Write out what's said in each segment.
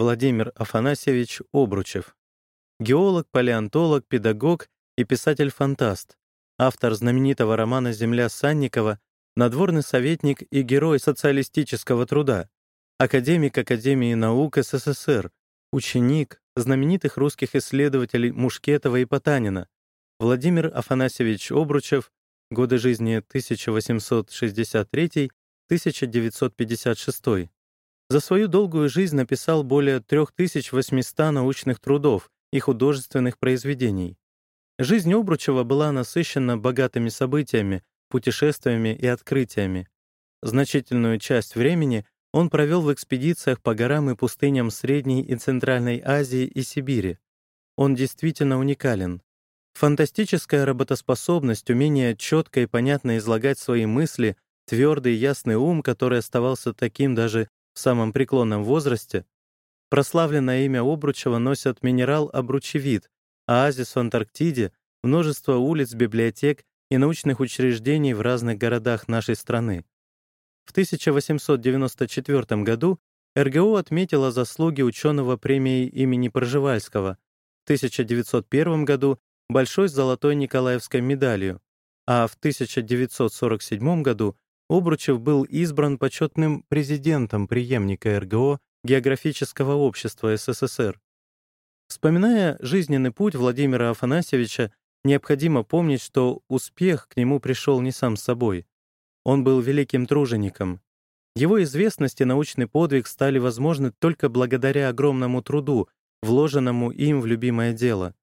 Владимир Афанасьевич Обручев. Геолог, палеонтолог, педагог и писатель-фантаст. Автор знаменитого романа «Земля Санникова», надворный советник и герой социалистического труда, академик Академии наук СССР, ученик знаменитых русских исследователей Мушкетова и Потанина, Владимир Афанасьевич Обручев, годы жизни 1863-1956. За свою долгую жизнь написал более 3800 научных трудов и художественных произведений. Жизнь Обручева была насыщена богатыми событиями, путешествиями и открытиями. Значительную часть времени он провел в экспедициях по горам и пустыням Средней и Центральной Азии и Сибири. Он действительно уникален. Фантастическая работоспособность, умение четко и понятно излагать свои мысли, твердый и ясный ум, который оставался таким даже в самом преклонном возрасте, прославленное имя Обручева носят минерал обручевид, оазис в Антарктиде, множество улиц, библиотек и научных учреждений в разных городах нашей страны. В 1894 году РГО отметила заслуги ученого премии имени Пржевальского, в 1901 году Большой золотой Николаевской медалью, а в 1947 году Обручев был избран почетным президентом преемника РГО Географического общества СССР. Вспоминая жизненный путь Владимира Афанасьевича, необходимо помнить, что успех к нему пришел не сам собой. Он был великим тружеником. Его известность и научный подвиг стали возможны только благодаря огромному труду, вложенному им в любимое дело.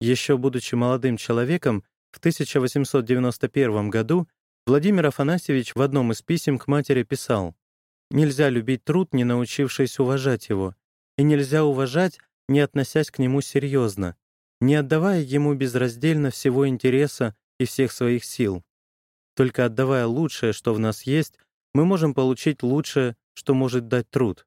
Еще будучи молодым человеком, в 1891 году Владимир Афанасьевич в одном из писем к матери писал «Нельзя любить труд, не научившись уважать его, и нельзя уважать, не относясь к нему серьезно, не отдавая ему безраздельно всего интереса и всех своих сил. Только отдавая лучшее, что в нас есть, мы можем получить лучшее, что может дать труд.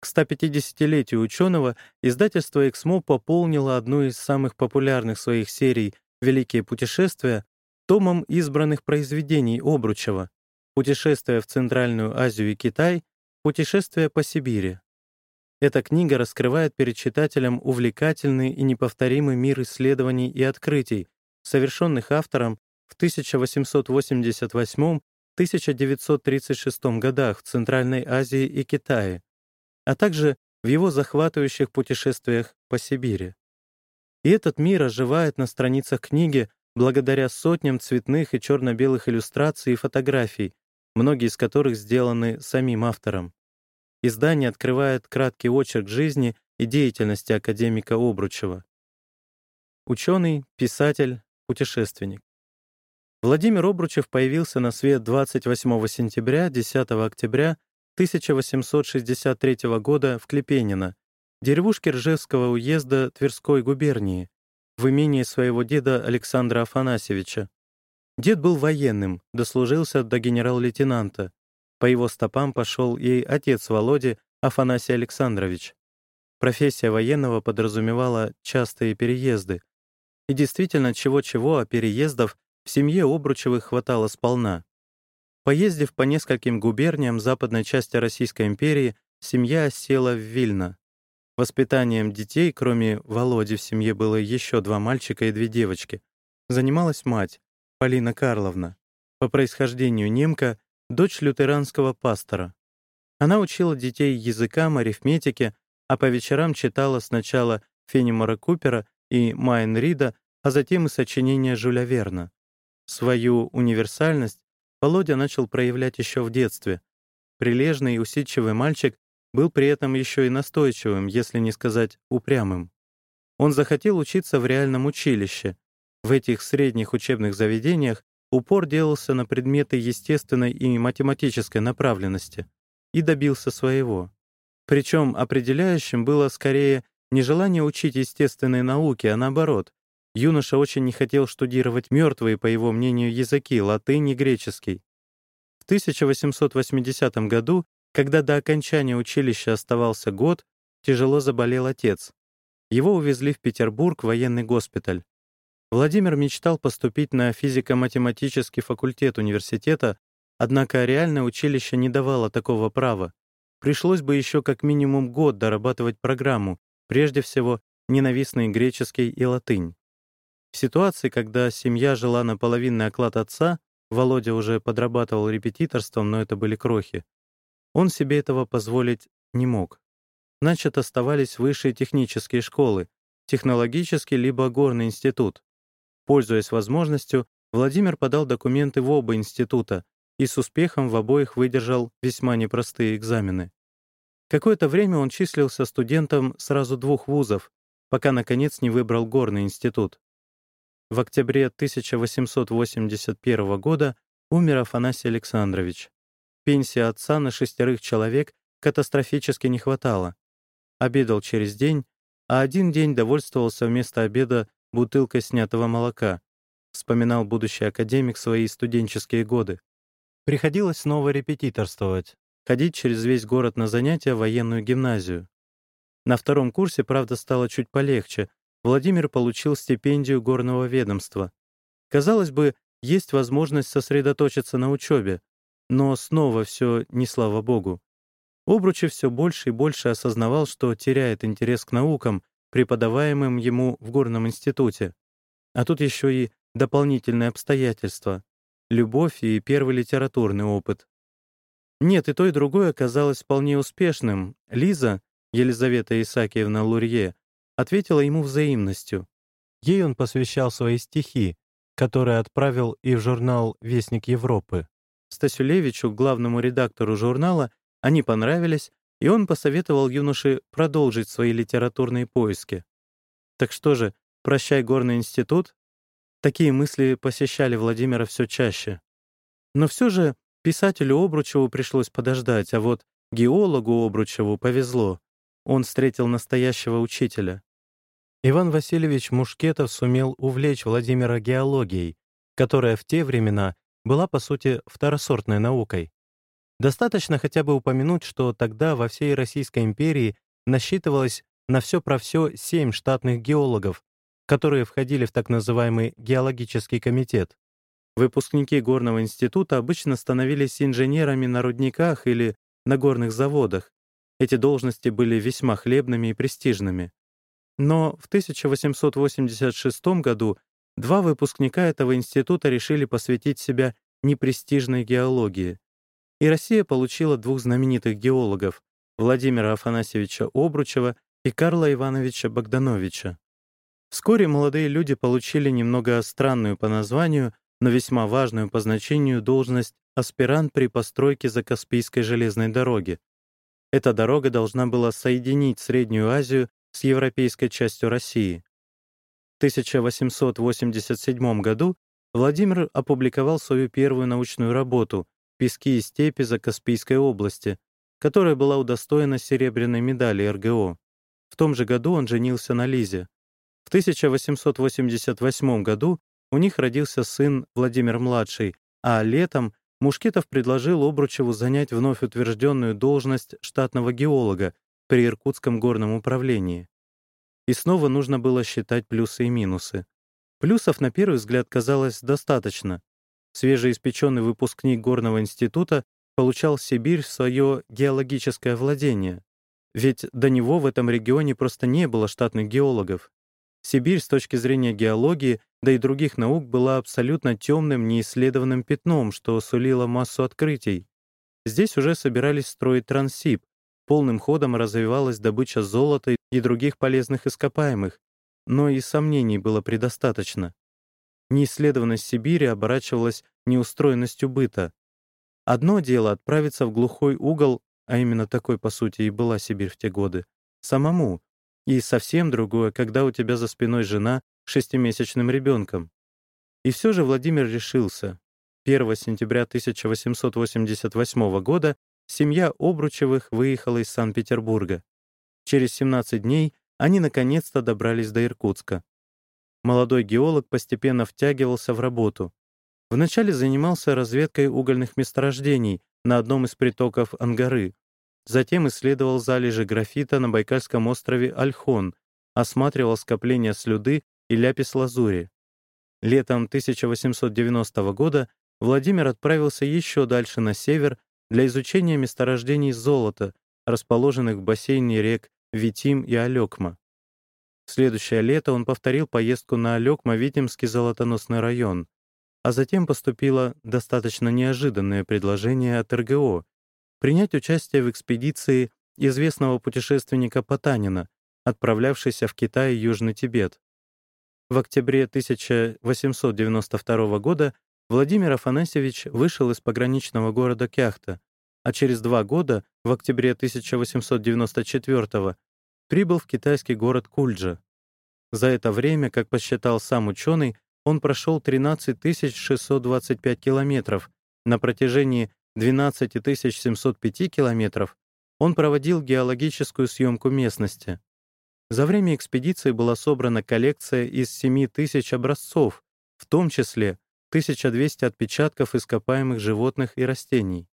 К 150-летию ученого издательство «Эксмо» пополнило одну из самых популярных своих серий «Великие путешествия» томом избранных произведений Обручева «Путешествие в Центральную Азию и Китай», «Путешествие по Сибири». Эта книга раскрывает перед читателем увлекательный и неповторимый мир исследований и открытий, совершенных автором в 1888-1936 годах в Центральной Азии и Китае, а также в его захватывающих путешествиях по Сибири. И этот мир оживает на страницах книги благодаря сотням цветных и черно-белых иллюстраций и фотографий, многие из которых сделаны самим автором. Издание открывает краткий очерк жизни и деятельности академика Обручева. Ученый, писатель, путешественник. Владимир Обручев появился на свет 28 сентября 10 октября 1863 года в Клепенино, деревушке Ржевского уезда Тверской губернии, в имении своего деда Александра Афанасьевича. Дед был военным, дослужился до генерал-лейтенанта. По его стопам пошел и отец Володи Афанасий Александрович. Профессия военного подразумевала частые переезды. И действительно, чего-чего, а переездов в семье Обручевых хватало сполна. Поездив по нескольким губерниям западной части Российской империи, семья села в Вильно. Воспитанием детей, кроме Володи, в семье было еще два мальчика и две девочки. Занималась мать, Полина Карловна, по происхождению немка, дочь лютеранского пастора. Она учила детей языкам, арифметике, а по вечерам читала сначала Фенимора Купера и Майн Рида, а затем и сочинения Жюля Верна. Свою универсальность Володя начал проявлять еще в детстве. Прилежный и усидчивый мальчик был при этом еще и настойчивым, если не сказать упрямым. Он захотел учиться в реальном училище. В этих средних учебных заведениях упор делался на предметы естественной и математической направленности и добился своего. Причем определяющим было скорее не желание учить естественные науки, а наоборот, Юноша очень не хотел штудировать мертвые, по его мнению, языки — латынь и греческий. В 1880 году, когда до окончания училища оставался год, тяжело заболел отец. Его увезли в Петербург в военный госпиталь. Владимир мечтал поступить на физико-математический факультет университета, однако реальное училище не давало такого права. пришлось бы еще как минимум год дорабатывать программу, прежде всего ненавистный греческий и латынь. В ситуации, когда семья жила на половинный оклад отца, Володя уже подрабатывал репетиторством, но это были крохи, он себе этого позволить не мог. Значит, оставались высшие технические школы, технологический либо горный институт. Пользуясь возможностью, Владимир подал документы в оба института и с успехом в обоих выдержал весьма непростые экзамены. Какое-то время он числился студентом сразу двух вузов, пока, наконец, не выбрал горный институт. В октябре 1881 года умер Афанасий Александрович. Пенсии отца на шестерых человек катастрофически не хватало. Обедал через день, а один день довольствовался вместо обеда бутылкой снятого молока. Вспоминал будущий академик свои студенческие годы. Приходилось снова репетиторствовать, ходить через весь город на занятия в военную гимназию. На втором курсе, правда, стало чуть полегче. Владимир получил стипендию горного ведомства. Казалось бы, есть возможность сосредоточиться на учебе, но снова все не слава богу. Обручев все больше и больше осознавал, что теряет интерес к наукам, преподаваемым ему в горном институте. А тут еще и дополнительные обстоятельства — любовь и первый литературный опыт. Нет, и то, и другое оказалось вполне успешным. Лиза, Елизавета Исаакиевна Лурье, ответила ему взаимностью. Ей он посвящал свои стихи, которые отправил и в журнал «Вестник Европы». Стасюлевичу, главному редактору журнала, они понравились, и он посоветовал юноше продолжить свои литературные поиски. Так что же, прощай горный институт? Такие мысли посещали Владимира все чаще. Но все же писателю Обручеву пришлось подождать, а вот геологу Обручеву повезло. Он встретил настоящего учителя. Иван Васильевич Мушкетов сумел увлечь Владимира геологией, которая в те времена была, по сути, второсортной наукой. Достаточно хотя бы упомянуть, что тогда во всей Российской империи насчитывалось на все про все семь штатных геологов, которые входили в так называемый геологический комитет. Выпускники горного института обычно становились инженерами на рудниках или на горных заводах. Эти должности были весьма хлебными и престижными. Но в 1886 году Два выпускника этого института решили посвятить себя непрестижной геологии. И Россия получила двух знаменитых геологов — Владимира Афанасьевича Обручева и Карла Ивановича Богдановича. Вскоре молодые люди получили немного странную по названию, но весьма важную по значению должность аспирант при постройке Закаспийской железной дороги. Эта дорога должна была соединить Среднюю Азию с европейской частью России. 1887 году Владимир опубликовал свою первую научную работу «Пески и степи за Каспийской области», которая была удостоена серебряной медали РГО. В том же году он женился на Лизе. В 1888 году у них родился сын Владимир-младший, а летом Мушкетов предложил Обручеву занять вновь утвержденную должность штатного геолога при Иркутском горном управлении. И снова нужно было считать плюсы и минусы. Плюсов, на первый взгляд, казалось достаточно. Свежеиспеченный выпускник Горного института получал Сибирь в свое геологическое владение. Ведь до него в этом регионе просто не было штатных геологов. Сибирь с точки зрения геологии, да и других наук, была абсолютно темным, неисследованным пятном, что сулило массу открытий. Здесь уже собирались строить Транссиб, Полным ходом развивалась добыча золота и других полезных ископаемых, но и сомнений было предостаточно. Неисследованность Сибири оборачивалась неустроенностью быта. Одно дело отправиться в глухой угол, а именно такой, по сути, и была Сибирь в те годы, самому, и совсем другое, когда у тебя за спиной жена шестимесячным ребенком. И все же Владимир решился. 1 сентября 1888 года семья Обручевых выехала из Санкт-Петербурга. Через 17 дней они наконец-то добрались до Иркутска. Молодой геолог постепенно втягивался в работу. Вначале занимался разведкой угольных месторождений на одном из притоков Ангары. Затем исследовал залежи графита на Байкальском острове Альхон, осматривал скопления слюды и ляпис-лазури. Летом 1890 года Владимир отправился еще дальше на север для изучения месторождений золота расположенных в бассейне рек Витим и Алекма. Следующее лето он повторил поездку на Алекма-Витимский золотоносный район, а затем поступило достаточно неожиданное предложение от РГО принять участие в экспедиции известного путешественника Потанина, отправлявшейся в Китай и Южный Тибет. В октябре 1892 года Владимир Афанасьевич вышел из пограничного города Кяхта, а через два года, в октябре 1894 прибыл в китайский город Кульджа. За это время, как посчитал сам ученый, он прошел 13 625 километров. На протяжении 12 705 километров он проводил геологическую съемку местности. За время экспедиции была собрана коллекция из 7 тысяч образцов, в том числе 1200 отпечатков ископаемых животных и растений.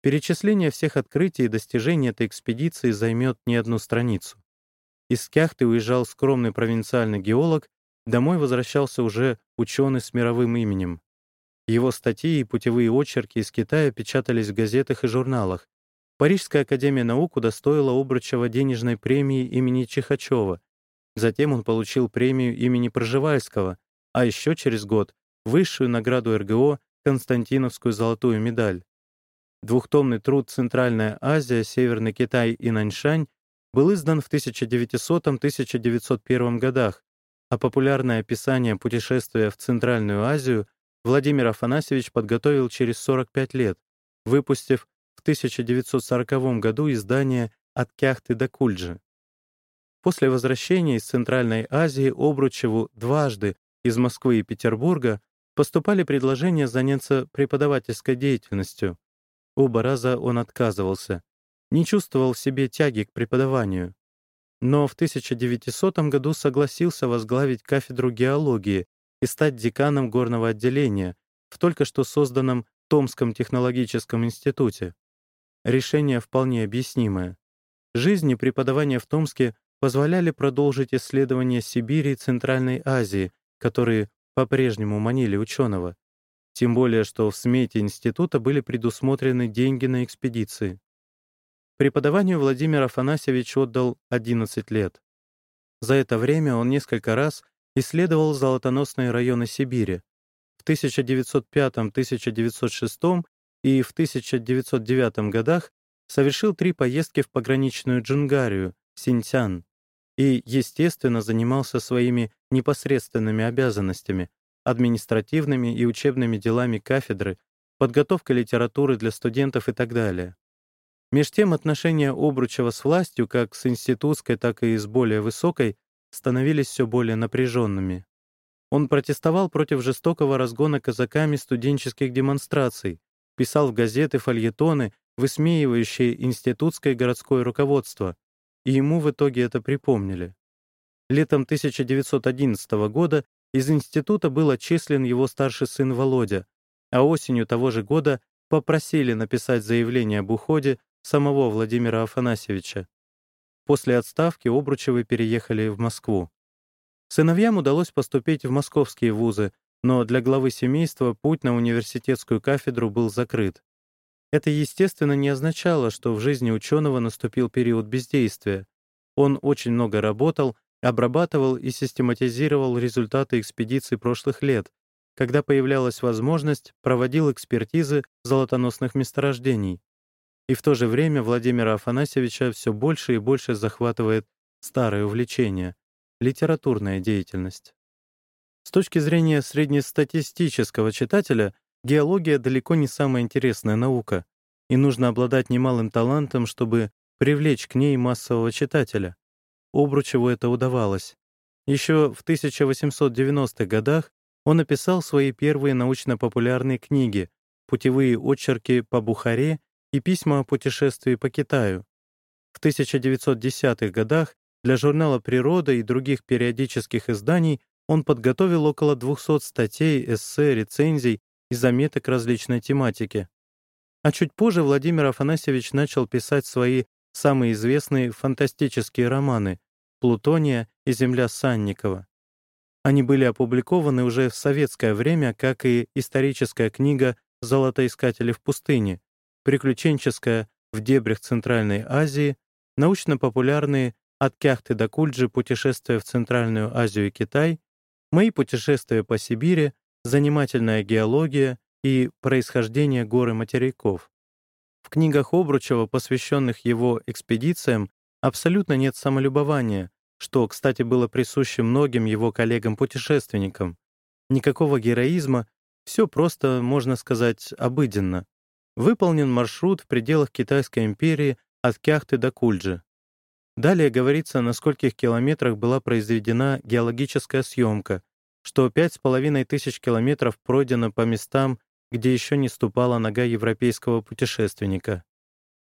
Перечисление всех открытий и достижений этой экспедиции займет не одну страницу. Из Кяхты уезжал скромный провинциальный геолог, домой возвращался уже ученый с мировым именем. Его статьи и путевые очерки из Китая печатались в газетах и журналах. Парижская академия наук удостоила Обручева денежной премии имени Чихачева. Затем он получил премию имени Проживальского, а еще через год высшую награду РГО Константиновскую золотую медаль. Двухтомный труд «Центральная Азия, Северный Китай и Наньшань» был издан в 1900-1901 годах, а популярное описание путешествия в Центральную Азию Владимир Афанасьевич подготовил через 45 лет, выпустив в 1940 году издание «От Кяхты до Кульджи». После возвращения из Центральной Азии Обручеву дважды из Москвы и Петербурга поступали предложения заняться преподавательской деятельностью. Оба раза он отказывался, не чувствовал в себе тяги к преподаванию. Но в 1900 году согласился возглавить кафедру геологии и стать деканом горного отделения в только что созданном Томском технологическом институте. Решение вполне объяснимое. Жизнь и преподавание в Томске позволяли продолжить исследования Сибири и Центральной Азии, которые по-прежнему манили ученого. Тем более, что в смете института были предусмотрены деньги на экспедиции. Преподаванию Владимир Афанасьевич отдал 11 лет. За это время он несколько раз исследовал золотоносные районы Сибири. В 1905-1906 и в 1909 годах совершил три поездки в пограничную Джунгарию, Синьцян, и, естественно, занимался своими непосредственными обязанностями, административными и учебными делами кафедры, подготовкой литературы для студентов и так далее. Меж тем отношения Обручева с властью, как с институтской, так и с более высокой, становились все более напряженными. Он протестовал против жестокого разгона казаками студенческих демонстраций, писал в газеты фольетоны, высмеивающие институтское и городское руководство, и ему в итоге это припомнили. Летом 1911 года из института был отчислен его старший сын Володя, а осенью того же года попросили написать заявление об уходе самого Владимира Афанасьевича. После отставки Обручевы переехали в Москву. Сыновьям удалось поступить в московские вузы, но для главы семейства путь на университетскую кафедру был закрыт. Это, естественно, не означало, что в жизни ученого наступил период бездействия. Он очень много работал, обрабатывал и систематизировал результаты экспедиций прошлых лет, когда появлялась возможность, проводил экспертизы золотоносных месторождений. И в то же время Владимира Афанасьевича все больше и больше захватывает старое увлечение — литературная деятельность. С точки зрения среднестатистического читателя, геология далеко не самая интересная наука, и нужно обладать немалым талантом, чтобы привлечь к ней массового читателя. Обручеву это удавалось. Еще в 1890-х годах он написал свои первые научно-популярные книги «Путевые очерки по Бухаре» и «Письма о путешествии по Китаю». В 1910-х годах для журнала «Природа» и других периодических изданий он подготовил около 200 статей, эссе, рецензий и заметок различной тематики. А чуть позже Владимир Афанасьевич начал писать свои самые известные фантастические романы Плутония и Земля Санникова. Они были опубликованы уже в советское время, как и историческая книга «Золотоискатели в пустыне», приключенческая в дебрях Центральной Азии, научно-популярные «От Кяхты до Кульджи. Путешествия в Центральную Азию и Китай», «Мои путешествия по Сибири», «Занимательная геология» и «Происхождение горы материков». В книгах Обручева, посвященных его экспедициям, абсолютно нет самолюбования, что, кстати, было присуще многим его коллегам-путешественникам. Никакого героизма, все просто, можно сказать, обыденно. Выполнен маршрут в пределах Китайской империи от Кяхты до Кульджи. Далее говорится, на скольких километрах была произведена геологическая съемка, что пять с половиной тысяч километров пройдено по местам, где еще не ступала нога европейского путешественника.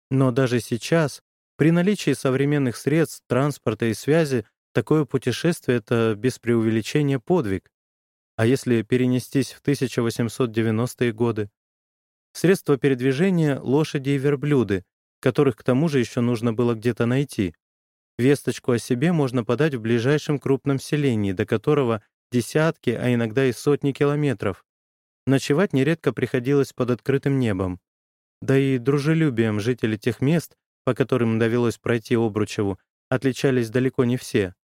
Но даже сейчас, при наличии современных средств транспорта и связи, такое путешествие — это без преувеличения подвиг. А если перенестись в 1890-е годы? Средства передвижения — лошади и верблюды, которых к тому же еще нужно было где-то найти. Весточку о себе можно подать в ближайшем крупном селении, до которого десятки, а иногда и сотни километров. Ночевать нередко приходилось под открытым небом. Да и дружелюбием жители тех мест, по которым довелось пройти Обручеву, отличались далеко не все.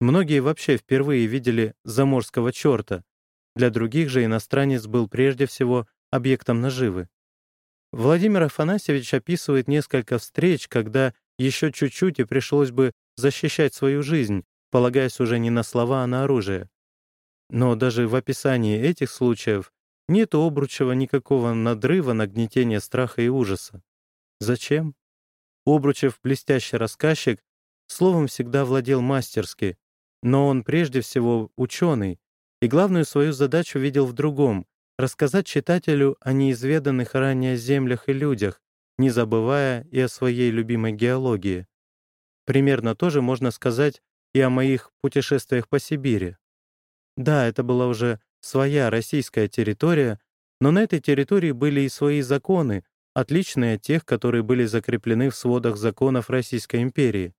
Многие вообще впервые видели заморского черта. Для других же иностранец был прежде всего объектом наживы. Владимир Афанасьевич описывает несколько встреч, когда еще чуть-чуть и пришлось бы защищать свою жизнь, полагаясь уже не на слова, а на оружие. Но даже в описании этих случаев нет у Обручева никакого надрыва, нагнетения страха и ужаса. Зачем? Обручев — блестящий рассказчик, словом всегда владел мастерски, но он прежде всего ученый, и главную свою задачу видел в другом — рассказать читателю о неизведанных ранее землях и людях, не забывая и о своей любимой геологии. Примерно то же можно сказать и о моих путешествиях по Сибири. Да, это была уже своя российская территория, но на этой территории были и свои законы, отличные от тех, которые были закреплены в сводах законов Российской империи.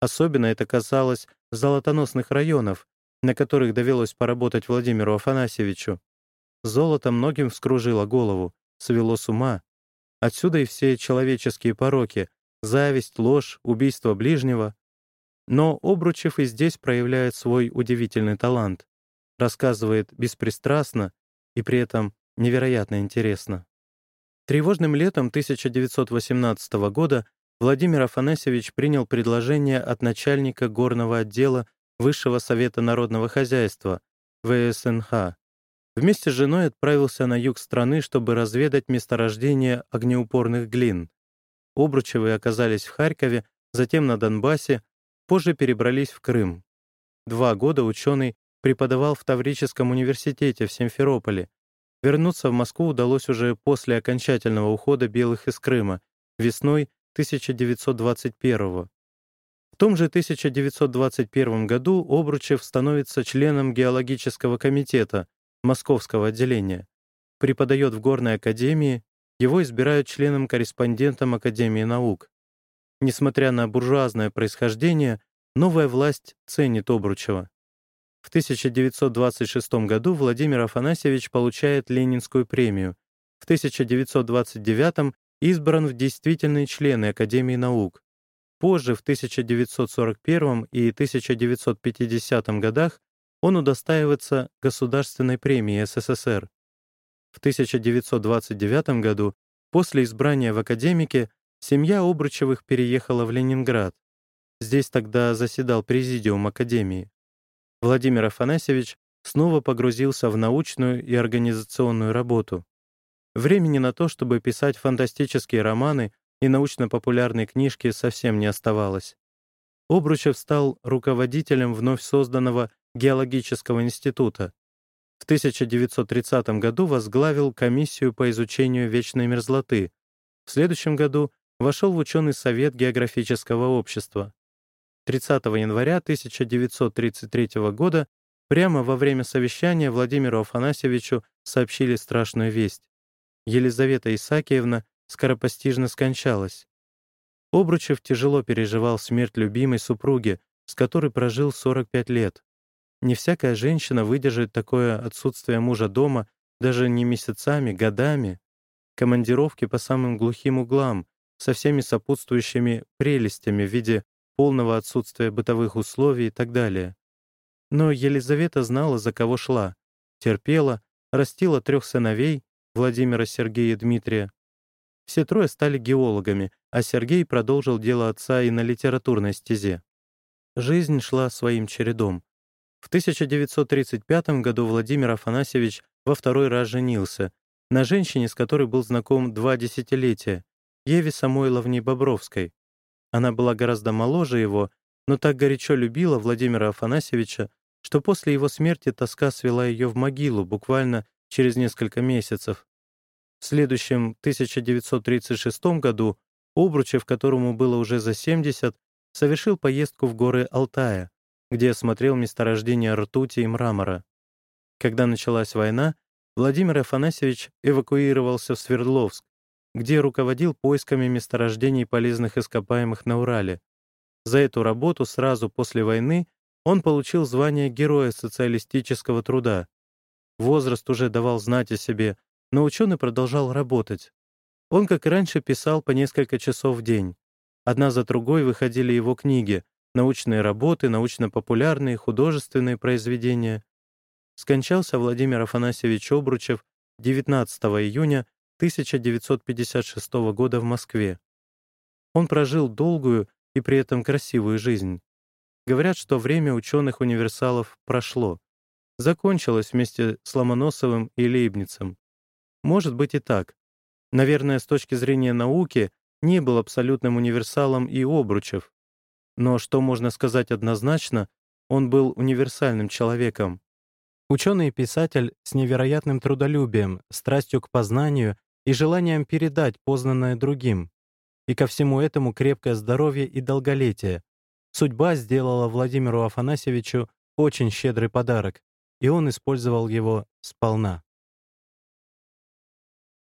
Особенно это касалось золотоносных районов, на которых довелось поработать Владимиру Афанасьевичу. Золото многим вскружило голову, свело с ума. Отсюда и все человеческие пороки — зависть, ложь, убийство ближнего. Но Обручев и здесь проявляет свой удивительный талант рассказывает беспристрастно и при этом невероятно интересно. Тревожным летом 1918 года Владимир Афанасьевич принял предложение от начальника горного отдела Высшего совета народного хозяйства, ВСНХ. Вместе с женой отправился на юг страны, чтобы разведать месторождение огнеупорных глин. Обручевые оказались в Харькове, затем на Донбассе, позже перебрались в Крым. Два года ученый преподавал в Таврическом университете в Симферополе. Вернуться в Москву удалось уже после окончательного ухода белых из Крыма, весной 1921 -го. В том же 1921 году Обручев становится членом геологического комитета Московского отделения, преподает в Горной академии, его избирают членом-корреспондентом Академии наук. Несмотря на буржуазное происхождение, новая власть ценит Обручева. В 1926 году Владимир Афанасьевич получает Ленинскую премию. В 1929 избран в действительные члены Академии наук. Позже, в 1941 и 1950 годах, он удостаивается Государственной премии СССР. В 1929 году, после избрания в академике, семья Обручевых переехала в Ленинград. Здесь тогда заседал президиум Академии. Владимир Афанасьевич снова погрузился в научную и организационную работу. Времени на то, чтобы писать фантастические романы и научно-популярные книжки, совсем не оставалось. Обручев стал руководителем вновь созданного геологического института. В 1930 году возглавил комиссию по изучению вечной мерзлоты. В следующем году вошел в ученый совет географического общества. 30 января 1933 года прямо во время совещания Владимиру Афанасьевичу сообщили страшную весть. Елизавета Исаакиевна скоропостижно скончалась. Обручев тяжело переживал смерть любимой супруги, с которой прожил 45 лет. Не всякая женщина выдержит такое отсутствие мужа дома даже не месяцами, годами. Командировки по самым глухим углам, со всеми сопутствующими прелестями в виде полного отсутствия бытовых условий и так далее. Но Елизавета знала, за кого шла, терпела, растила трех сыновей, Владимира, Сергея и Дмитрия. Все трое стали геологами, а Сергей продолжил дело отца и на литературной стезе. Жизнь шла своим чередом. В 1935 году Владимир Афанасьевич во второй раз женился на женщине, с которой был знаком два десятилетия, Еве Самойловне Бобровской. Она была гораздо моложе его, но так горячо любила Владимира Афанасьевича, что после его смерти тоска свела ее в могилу буквально через несколько месяцев. В следующем 1936 году Обручев, которому было уже за 70, совершил поездку в горы Алтая, где осмотрел месторождения ртути и мрамора. Когда началась война, Владимир Афанасьевич эвакуировался в Свердловск, где руководил поисками месторождений полезных ископаемых на Урале. За эту работу сразу после войны он получил звание Героя социалистического труда. Возраст уже давал знать о себе, но ученый продолжал работать. Он, как и раньше, писал по несколько часов в день. Одна за другой выходили его книги, научные работы, научно-популярные, художественные произведения. Скончался Владимир Афанасьевич Обручев 19 июня 1956 года в Москве. Он прожил долгую и при этом красивую жизнь. Говорят, что время ученых-универсалов прошло. Закончилось вместе с Ломоносовым и Лейбницем. Может быть и так. Наверное, с точки зрения науки не был абсолютным универсалом и Обручев. Но что можно сказать однозначно, он был универсальным человеком. Ученый и писатель с невероятным трудолюбием, страстью к познанию и желанием передать познанное другим. И ко всему этому крепкое здоровье и долголетие. Судьба сделала Владимиру Афанасьевичу очень щедрый подарок, и он использовал его сполна.